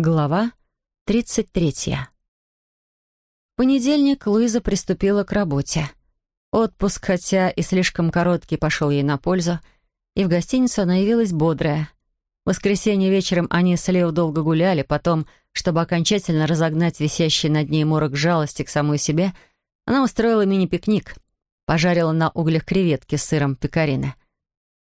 Глава 33. В понедельник Луиза приступила к работе. Отпуск, хотя и слишком короткий, пошел ей на пользу, и в гостиницу она явилась бодрая. В воскресенье вечером они с Лео долго гуляли, потом, чтобы окончательно разогнать висящий над ней морок жалости к самой себе, она устроила мини-пикник, пожарила на углях креветки с сыром пекарины.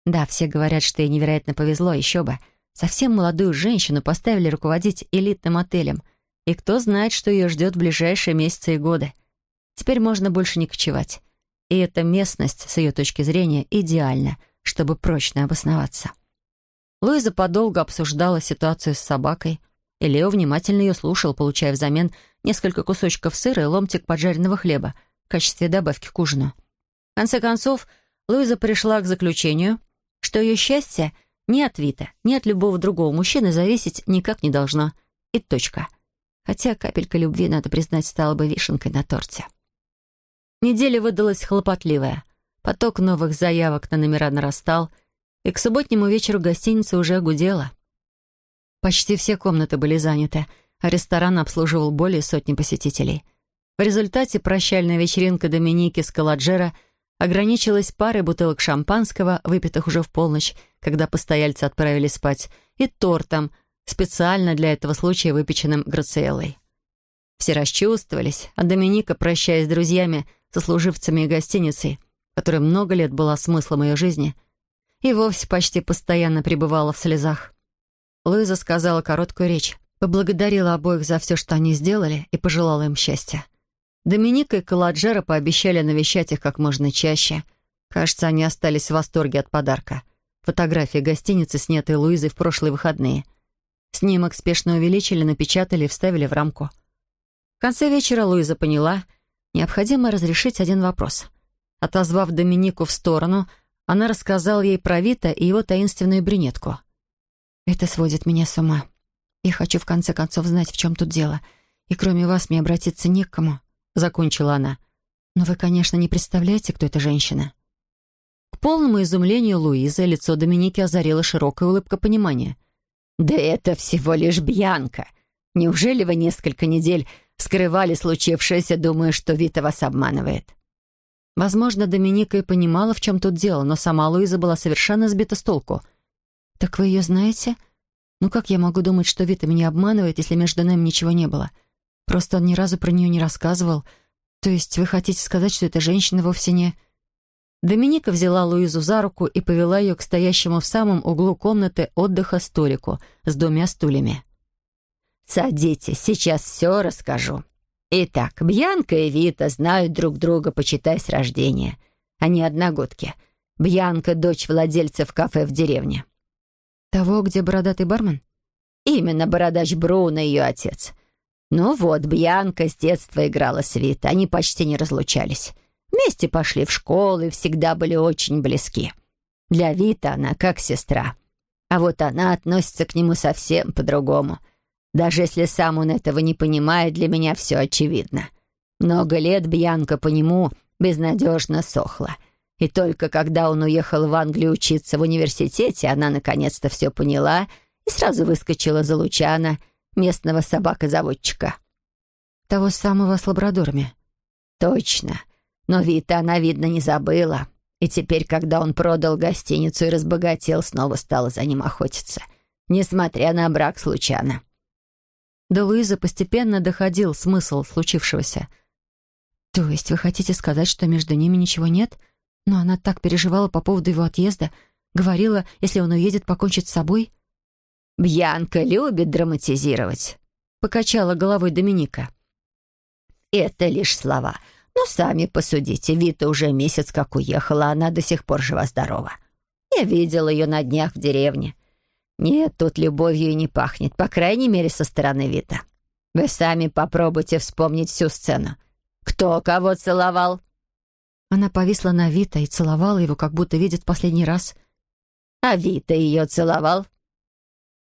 Да, все говорят, что ей невероятно повезло, еще бы — Совсем молодую женщину поставили руководить элитным отелем. И кто знает, что ее ждет в ближайшие месяцы и годы. Теперь можно больше не кочевать. И эта местность, с ее точки зрения, идеальна, чтобы прочно обосноваться. Луиза подолгу обсуждала ситуацию с собакой, и Лео внимательно ее слушал, получая взамен несколько кусочков сыра и ломтик поджаренного хлеба в качестве добавки к ужину. В конце концов, Луиза пришла к заключению, что ее счастье — ни от Вита, ни от любого другого мужчины зависеть никак не должно. И точка. Хотя капелька любви, надо признать, стала бы вишенкой на торте. Неделя выдалась хлопотливая. Поток новых заявок на номера нарастал, и к субботнему вечеру гостиница уже гудела. Почти все комнаты были заняты, а ресторан обслуживал более сотни посетителей. В результате прощальная вечеринка Доминики с Каладжера — ограничилась парой бутылок шампанского, выпитых уже в полночь, когда постояльцы отправились спать, и тортом, специально для этого случая выпеченным Грациэлой. Все расчувствовались, а Доминика, прощаясь с друзьями, сослуживцами и гостиницей, которая много лет была смыслом ее жизни, и вовсе почти постоянно пребывала в слезах. Луиза сказала короткую речь, поблагодарила обоих за все, что они сделали, и пожелала им счастья. Доминика и Каладжера пообещали навещать их как можно чаще. Кажется, они остались в восторге от подарка. Фотографии гостиницы, снятые Луизой в прошлые выходные. Снимок спешно увеличили, напечатали и вставили в рамку. В конце вечера Луиза поняла, необходимо разрешить один вопрос. Отозвав Доминику в сторону, она рассказала ей про Вита и его таинственную брюнетку. «Это сводит меня с ума. Я хочу в конце концов знать, в чем тут дело. И кроме вас мне обратиться не к кому. — закончила она. «Но вы, конечно, не представляете, кто эта женщина». К полному изумлению Луизы лицо Доминики озарила широкая улыбка понимания. «Да это всего лишь Бьянка. Неужели вы несколько недель скрывали случившееся, думая, что Вита вас обманывает?» Возможно, Доминика и понимала, в чем тут дело, но сама Луиза была совершенно сбита с толку. «Так вы ее знаете? Ну как я могу думать, что Вита меня обманывает, если между нами ничего не было?» Просто он ни разу про нее не рассказывал. То есть вы хотите сказать, что эта женщина вовсе не...» Доминика взяла Луизу за руку и повела ее к стоящему в самом углу комнаты отдыха столику с двумя стульями. «Садитесь, сейчас все расскажу. Итак, Бьянка и Вита знают друг друга, почитай, с рождения. Они одногодки. Бьянка — дочь владельца в кафе в деревне». «Того, где бородатый бармен?» «Именно бородач Бруно, ее отец. Ну вот, Бьянка с детства играла с Вита, они почти не разлучались. Вместе пошли в школу и всегда были очень близки. Для Вита она как сестра. А вот она относится к нему совсем по-другому. Даже если сам он этого не понимает, для меня все очевидно. Много лет Бьянка по нему безнадежно сохла. И только когда он уехал в Англию учиться в университете, она наконец-то все поняла и сразу выскочила за Лучана — местного собака-заводчика». «Того самого с лабрадорами?» «Точно. Но Вита она, видно, не забыла. И теперь, когда он продал гостиницу и разбогател, снова стала за ним охотиться. Несмотря на брак случайно». До Луизы постепенно доходил смысл случившегося. «То есть вы хотите сказать, что между ними ничего нет? Но она так переживала по поводу его отъезда, говорила, если он уедет, покончить с собой?» «Бьянка любит драматизировать», — покачала головой Доминика. «Это лишь слова. Но сами посудите, Вита уже месяц как уехала, она до сих пор жива-здорова. Я видел ее на днях в деревне. Нет, тут любовью и не пахнет, по крайней мере, со стороны Вита. Вы сами попробуйте вспомнить всю сцену. Кто кого целовал?» Она повисла на Вита и целовала его, как будто видит в последний раз. «А Вита ее целовал?»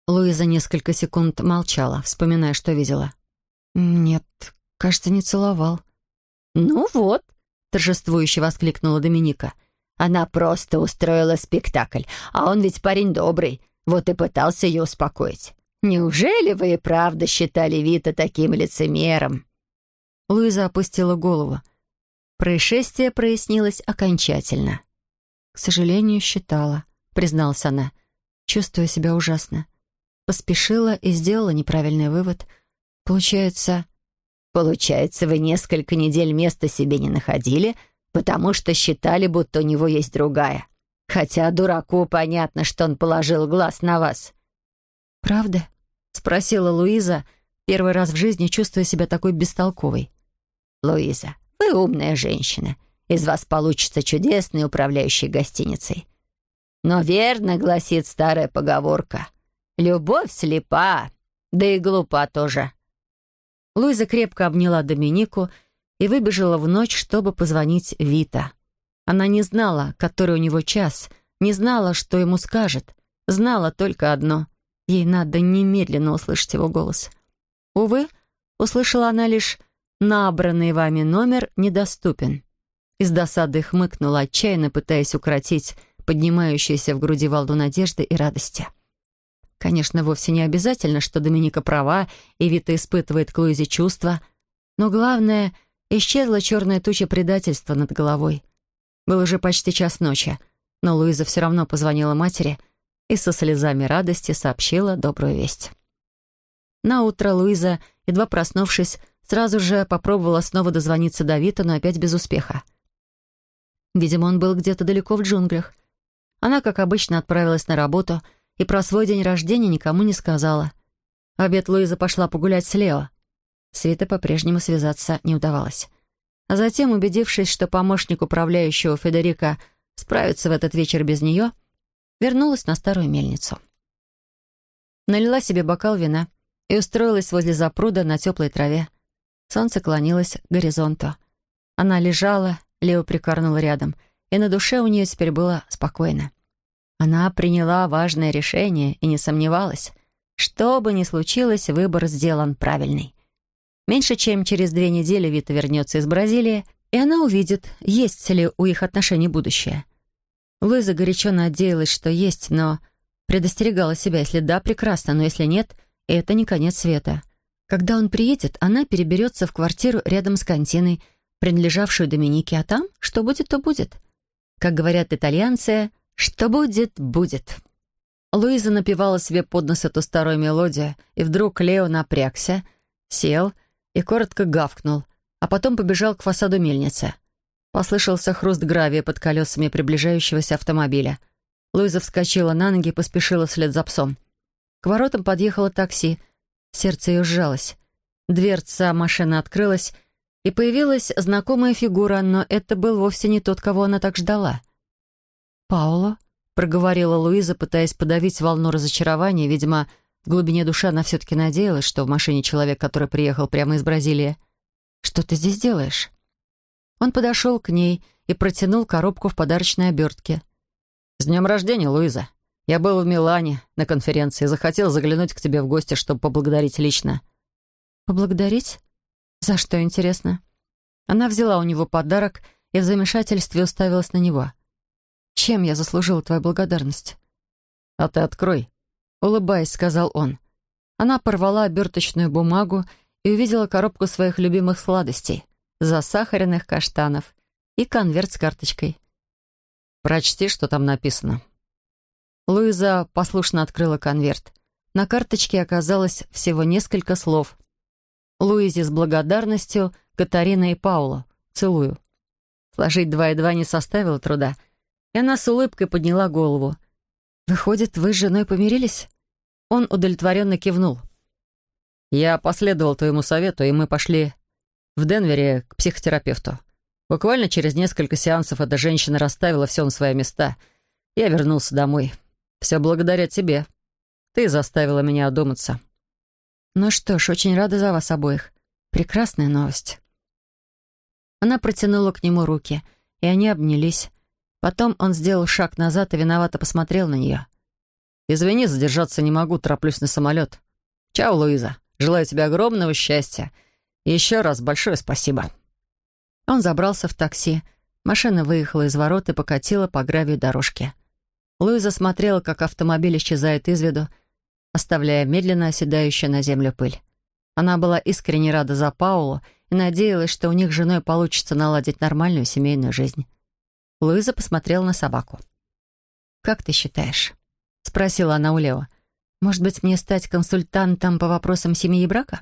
Луиза несколько секунд молчала, вспоминая, что видела. «Нет, кажется, не целовал». «Ну вот», — торжествующе воскликнула Доминика. «Она просто устроила спектакль, а он ведь парень добрый, вот и пытался ее успокоить. Неужели вы и правда считали Вита таким лицемером?» Луиза опустила голову. Происшествие прояснилось окончательно. «К сожалению, считала», — призналась она, чувствуя себя ужасно. Поспешила и сделала неправильный вывод. Получается... Получается, вы несколько недель места себе не находили, потому что считали, будто у него есть другая. Хотя дураку понятно, что он положил глаз на вас. «Правда?» — спросила Луиза, первый раз в жизни чувствуя себя такой бестолковой. «Луиза, вы умная женщина. Из вас получится чудесный управляющий гостиницей. Но верно гласит старая поговорка. Любовь слепа, да и глупа тоже». Луиза крепко обняла Доминику и выбежала в ночь, чтобы позвонить Вита. Она не знала, который у него час, не знала, что ему скажет. Знала только одно — ей надо немедленно услышать его голос. Увы, услышала она лишь «набранный вами номер недоступен». Из досады хмыкнула, отчаянно пытаясь укротить поднимающуюся в груди волну надежды и радости. Конечно, вовсе не обязательно, что Доминика права, и Вита испытывает к Луизе чувства, но главное — исчезла черная туча предательства над головой. Был уже почти час ночи, но Луиза все равно позвонила матери и со слезами радости сообщила добрую весть. На утро Луиза, едва проснувшись, сразу же попробовала снова дозвониться до Вита, но опять без успеха. Видимо, он был где-то далеко в джунглях. Она, как обычно, отправилась на работу — и про свой день рождения никому не сказала. В обед Луиза пошла погулять с Лео. С по-прежнему связаться не удавалось. А затем, убедившись, что помощник управляющего Федерика справится в этот вечер без нее, вернулась на старую мельницу. Налила себе бокал вина и устроилась возле запруда на теплой траве. Солнце клонилось к горизонту. Она лежала, Лео прикорнул рядом, и на душе у нее теперь было спокойно. Она приняла важное решение и не сомневалась. Что бы ни случилось, выбор сделан правильный. Меньше чем через две недели Вита вернется из Бразилии, и она увидит, есть ли у их отношений будущее. Луиза горячо надеялась, что есть, но предостерегала себя, если да, прекрасно, но если нет, это не конец света. Когда он приедет, она переберется в квартиру рядом с континой, принадлежавшую Доминике, а там, что будет, то будет. Как говорят итальянцы, что будет, будет. Луиза напевала себе под нос эту старую мелодию, и вдруг Лео напрягся, сел и коротко гавкнул, а потом побежал к фасаду мельницы. Послышался хруст гравия под колесами приближающегося автомобиля. Луиза вскочила на ноги и поспешила вслед за псом. К воротам подъехало такси. Сердце ее сжалось. Дверца машины открылась, и появилась знакомая фигура, но это был вовсе не тот, кого она так ждала. «Пауло?» — проговорила Луиза, пытаясь подавить волну разочарования. Видимо, в глубине души она все-таки надеялась, что в машине человек, который приехал прямо из Бразилии. «Что ты здесь делаешь?» Он подошел к ней и протянул коробку в подарочной обертке. «С днем рождения, Луиза! Я был в Милане на конференции и захотел заглянуть к тебе в гости, чтобы поблагодарить лично». «Поблагодарить? За что, интересно?» Она взяла у него подарок и в замешательстве уставилась на него. Чем я заслужила твою благодарность?» «А ты открой», — улыбаясь, сказал он. Она порвала оберточную бумагу и увидела коробку своих любимых сладостей, засахаренных каштанов и конверт с карточкой. «Прочти, что там написано». Луиза послушно открыла конверт. На карточке оказалось всего несколько слов. «Луизе с благодарностью, Катарина и Паула. Целую». Сложить два и два не составило труда — и она с улыбкой подняла голову. «Выходит, вы с женой помирились?» Он удовлетворенно кивнул. «Я последовал твоему совету, и мы пошли в Денвере к психотерапевту. Буквально через несколько сеансов эта женщина расставила все на свои места. Я вернулся домой. Все благодаря тебе. Ты заставила меня одуматься». «Ну что ж, очень рада за вас обоих. Прекрасная новость». Она протянула к нему руки, и они обнялись. Потом он сделал шаг назад и виновато посмотрел на нее. «Извини, задержаться не могу, тороплюсь на самолет. Чао, Луиза. Желаю тебе огромного счастья. И еще раз большое спасибо». Он забрался в такси. Машина выехала из ворот и покатила по гравию дорожке. Луиза смотрела, как автомобиль исчезает из виду, оставляя медленно оседающую на землю пыль. Она была искренне рада за Паулу и надеялась, что у них с женой получится наладить нормальную семейную жизнь. Луиза посмотрела на собаку. «Как ты считаешь?» — спросила она у Лео. «Может быть, мне стать консультантом по вопросам семьи и брака?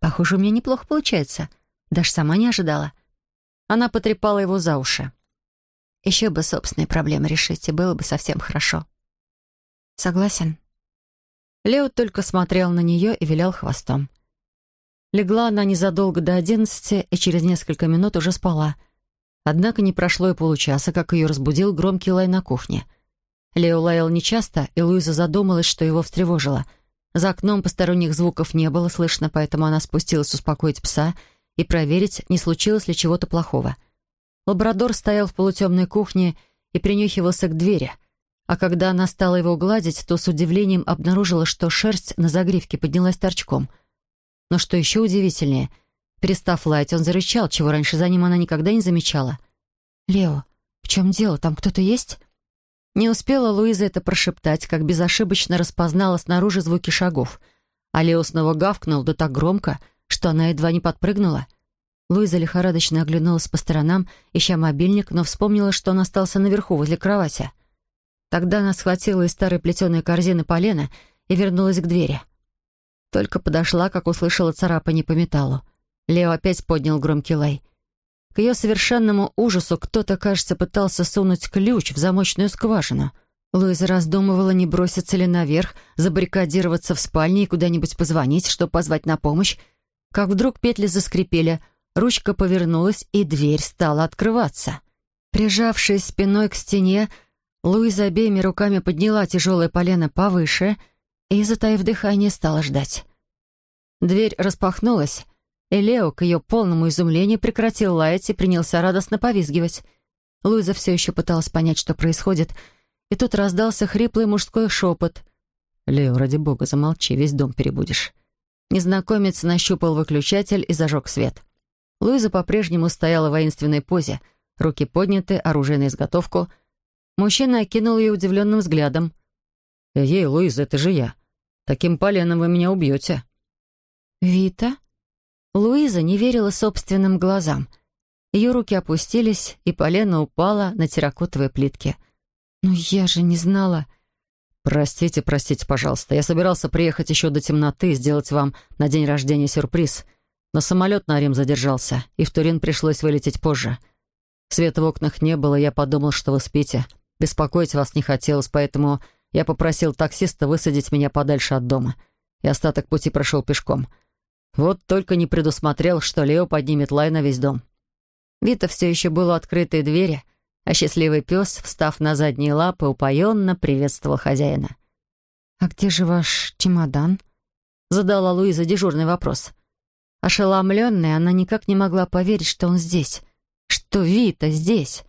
Похоже, у меня неплохо получается. Даже сама не ожидала». Она потрепала его за уши. «Еще бы собственные проблемы решить, и было бы совсем хорошо». «Согласен». Лео только смотрел на нее и вилял хвостом. Легла она незадолго до одиннадцати и через несколько минут уже спала. Однако не прошло и получаса, как ее разбудил громкий лай на кухне. Лео лаял нечасто, и Луиза задумалась, что его встревожило. За окном посторонних звуков не было слышно, поэтому она спустилась успокоить пса и проверить, не случилось ли чего-то плохого. Лабрадор стоял в полутемной кухне и принюхивался к двери, а когда она стала его гладить, то с удивлением обнаружила, что шерсть на загривке поднялась торчком — но что еще удивительнее, перестав лаять, он зарычал, чего раньше за ним она никогда не замечала. «Лео, в чем дело? Там кто-то есть?» Не успела Луиза это прошептать, как безошибочно распознала снаружи звуки шагов. А Лео снова гавкнул, да так громко, что она едва не подпрыгнула. Луиза лихорадочно оглянулась по сторонам, ища мобильник, но вспомнила, что он остался наверху, возле кровати. Тогда она схватила из старой плетеной корзины полено и вернулась к двери. Только подошла, как услышала царапание по металлу. Лео опять поднял громкий лай. К ее совершенному ужасу кто-то, кажется, пытался сунуть ключ в замочную скважину. Луиза раздумывала, не броситься ли наверх, забаррикадироваться в спальне и куда-нибудь позвонить, чтобы позвать на помощь. Как вдруг петли заскрипели, ручка повернулась, и дверь стала открываться. Прижавшись спиной к стене, Луиза обеими руками подняла тяжелое полено повыше — и, затаив дыхание, стала ждать. Дверь распахнулась, и Лео, к ее полному изумлению, прекратил лаять и принялся радостно повизгивать. Луиза все еще пыталась понять, что происходит, и тут раздался хриплый мужской шепот. «Лео, ради бога, замолчи, весь дом перебудешь». Незнакомец нащупал выключатель и зажег свет. Луиза по-прежнему стояла в воинственной позе, руки подняты, оружие на изготовку. Мужчина окинул ее удивленным взглядом. «Ей, Луиза, это же я. Таким поленом вы меня убьете». «Вита?» Луиза не верила собственным глазам. Ее руки опустились, и полено упало на терракотовые плитки. «Но я же не знала...» «Простите, простите, пожалуйста. Я собирался приехать еще до темноты и сделать вам на день рождения сюрприз. Но самолет на Рим задержался, и в Турин пришлось вылететь позже. Света в окнах не было, я подумал, что вы спите. Беспокоить вас не хотелось, поэтому я попросил таксиста высадить меня подальше от дома, и остаток пути прошел пешком. Вот только не предусмотрел, что Лео поднимет лай на весь дом. Вита все еще было открытой двери, а счастливый пес, встав на задние лапы, упоенно приветствовал хозяина. «А где же ваш чемодан?» — задала Луиза дежурный вопрос. Ошеломленная, она никак не могла поверить, что он здесь, что Вита здесь.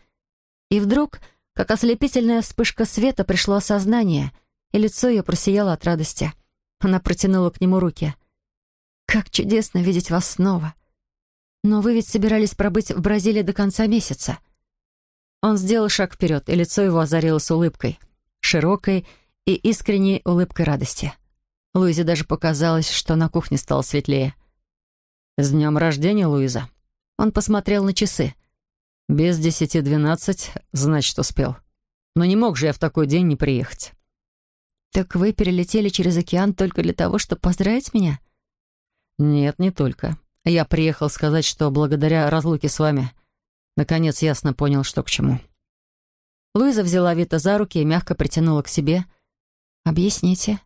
И вдруг как ослепительная вспышка света пришло осознание, и лицо ее просияло от радости. Она протянула к нему руки. «Как чудесно видеть вас снова! Но вы ведь собирались пробыть в Бразилии до конца месяца». Он сделал шаг вперед, и лицо его озарилось улыбкой, широкой и искренней улыбкой радости. Луизе даже показалось, что на кухне стало светлее. «С днем рождения, Луиза!» Он посмотрел на часы. Без десяти двенадцать, значит, успел. Но не мог же я в такой день не приехать. «Так вы перелетели через океан только для того, чтобы поздравить меня?» «Нет, не только. Я приехал сказать, что благодаря разлуке с вами наконец ясно понял, что к чему». Луиза взяла Вита за руки и мягко притянула к себе. «Объясните».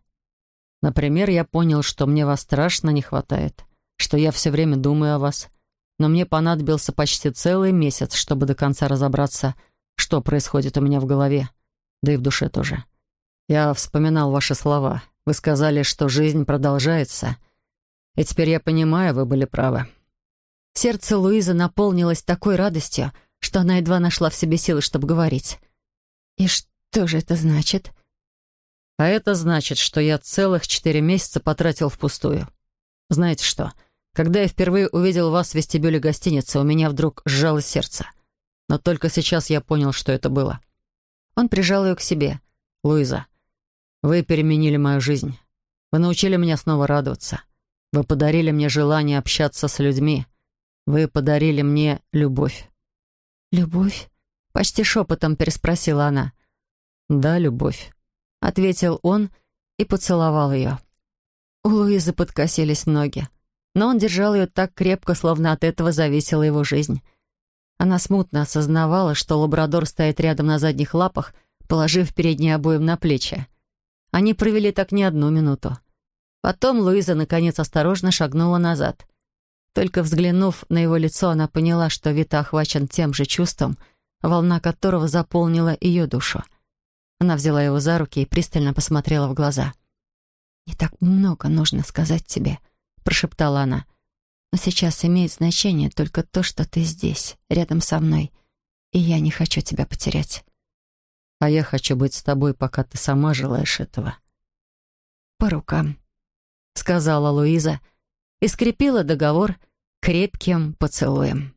«Например, я понял, что мне вас страшно не хватает, что я все время думаю о вас» но мне понадобился почти целый месяц, чтобы до конца разобраться, что происходит у меня в голове, да и в душе тоже. Я вспоминал ваши слова. Вы сказали, что жизнь продолжается. И теперь я понимаю, вы были правы. Сердце Луизы наполнилось такой радостью, что она едва нашла в себе силы, чтобы говорить. «И что же это значит?» «А это значит, что я целых четыре месяца потратил впустую. Знаете что?» Когда я впервые увидел вас в вестибюле гостиницы, у меня вдруг сжалось сердце. Но только сейчас я понял, что это было. Он прижал ее к себе. «Луиза, вы переменили мою жизнь. Вы научили меня снова радоваться. Вы подарили мне желание общаться с людьми. Вы подарили мне любовь». «Любовь?» — почти шепотом переспросила она. «Да, любовь», — ответил он и поцеловал ее. У Луизы подкосились ноги, но он держал ее так крепко, словно от этого зависела его жизнь. Она смутно осознавала, что лабрадор стоит рядом на задних лапах, положив передние обоим на плечи. Они провели так не одну минуту. Потом Луиза, наконец, осторожно шагнула назад. Только взглянув на его лицо, она поняла, что Вита охвачен тем же чувством, волна которого заполнила ее душу. Она взяла его за руки и пристально посмотрела в глаза. «Не так много нужно сказать тебе», — прошептала она. Но сейчас имеет значение только то, что ты здесь, рядом со мной, и я не хочу тебя потерять. А я хочу быть с тобой, пока ты сама желаешь этого. По рукам, сказала Луиза и скрепила договор крепким поцелуем.